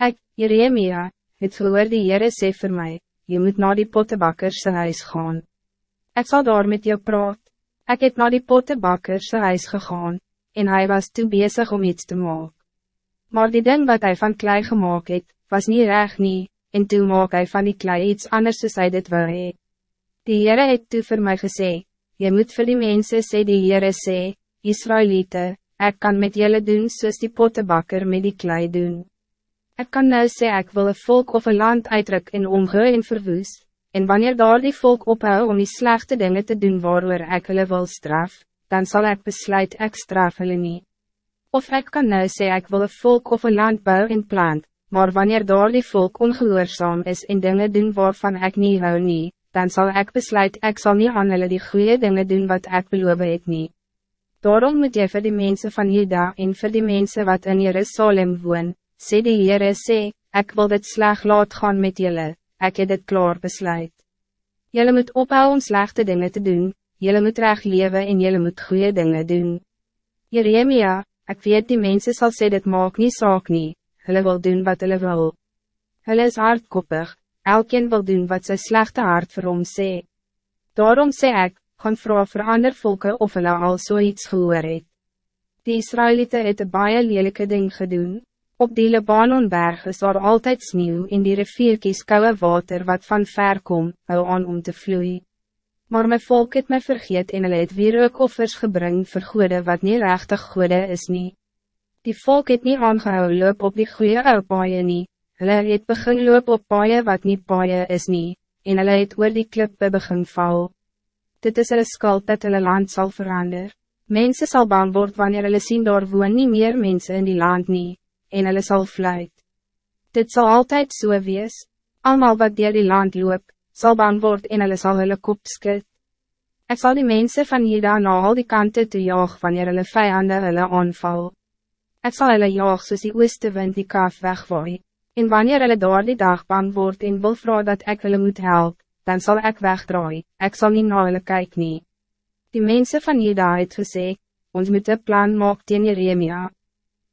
Ek, Jeremia, het gehoor die Heere sê vir my, je moet naar die pottebakker sy huis gaan. Ik zal daar met jou praat. Ik heb naar die pottebakker sy huis gegaan, en hij was toe bezig om iets te maken. Maar die ding wat hij van klei gemaakt het, was niet recht nie, en toe maak hy van die klei iets anders soos hy dit wil hee. Die Heere het toe vir my gesê, je moet vir die mense sê die Heere sê, Israëlieten, ik kan met jullie doen soos die pottebakker met die klei doen. Ik kan nou sê ek wil een volk of een land uitdruk en omgee en verwoes, en wanneer daar die volk ophou om die slechte dingen te doen waarover ek hulle wil straf, dan zal ik besluit ek straf hulle nie. Of ik kan nou sê ek wil een volk of een land bou en plant, maar wanneer daar die volk ongehoorzaam is en dingen doen waarvan ik niet hou nie, dan zal ik besluit ik zal niet aan hulle die goede dingen doen wat ik beloof het nie. Daarom moet jy vir die mensen van Juda en vir die mensen wat in Jerusalem woon, sê die Heere sê, ek wil dit sleg laat gaan met julle, ek het dit klaar besluit. Julle moet ophou om slechte dingen te doen, julle moet recht leven en julle moet goede dingen doen. Jeremia, ik weet die mensen zal sê dit maak nie saak nie, hulle wil doen wat hulle wil. Hulle is hardkoppig, elkeen wil doen wat sy slechte hart vir hom sê. Daarom sê ek, gaan vraag vir ander volke of hulle al so gehoor het. Die Israëlieten het een baie lelike ding gedoen. Op die Libanonberg is daar altijd sneeuw in die rivierkies koude water wat van ver kom, hou aan om te vloeien. Maar mijn volk het mij vergeet en hulle het weer ook offers gebring vir goede wat niet rechtig goede is nie. Die volk het niet aangehou loop op die goede ou paaie nie, hulle het begin loop op paaie wat niet paaie is nie, en hulle het oor die klippe begin val. Dit is hulle skuld dat hulle land zal verander. Mensen zal bang worden wanneer hulle sien daar woon nie meer mensen in die land nie, en hulle sal fluit. Dit zal altijd so wees, allemaal wat dier die land loop, zal bang word en hulle sal hulle kop skit. Ek sal die mensen van Juda na al die kanten te jaag wanneer hulle vijanden hulle aanval. Ek sal hulle jaag soos die ooste wind die kaaf wegwaai, en wanneer hulle daar die dag bang word en wil vrouw dat ek hulle moet help, dan zal ik wegdraai, ek sal nie na hulle kyk nie. Die mensen van Juda het gesê, ons moet een plan maak teen Jeremia.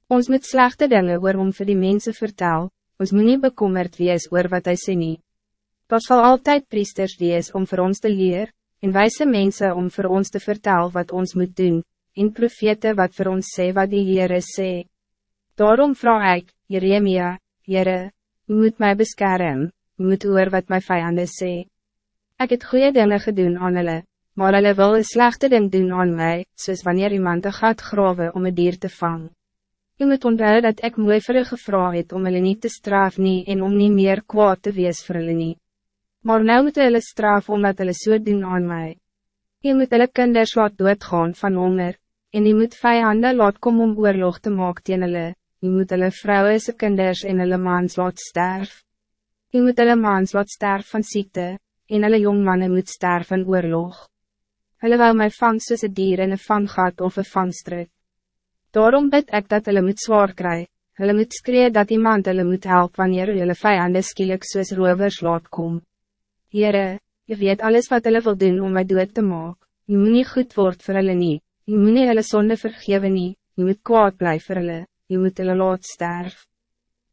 Ons moet slechte dingen oor om vir die mensen vertel, ons moet nie bekommerd wees oor wat hy sê nie. Daar zal altijd priesters wees om voor ons te leer, en wijze mensen om voor ons te vertellen wat ons moet doen, en profete wat voor ons sê wat die Heere sê. Daarom vraag ik, Jeremia, Heere, u moet mij beschermen, u moet oor wat mijn vijanden sê. Ik het goede dingen gedaan aan hulle, maar hulle wil een slechte ding doen aan mij, soos wanneer iemand een gat grawe om een dier te vangen. U moet onthou dat ik mooi vir hulle gevra het om hulle niet te straf nie en om niet meer kwaad te wees vir hulle nie. Maar nou moet hulle straf omdat hulle so doen aan mij. Je moet hulle kinders laat doodgaan van honger, en je moet vijanden laat kom om oorlog te maak teen hulle, je moet hulle vrouwen se kinders en hulle mans laat sterf. Je moet hulle mans laat sterf van ziekte, en hulle jongmannen moet sterf van oorlog. Hulle wou my vang soos een dier in een vanggat of een vangstruk. Daarom bid ik dat hulle moet zwaar kry, hulle moet skree dat iemand hulle moet help wanneer hulle vijanden skielik soos rovers laat kom. Heere, je weet alles wat hulle wil doen om my dood te maak. Je moet niet goed word vir hulle nie. Je moet nie hulle sonde vergewe nie. Je moet kwaad blijven vir hulle. Je moet hulle laat sterf.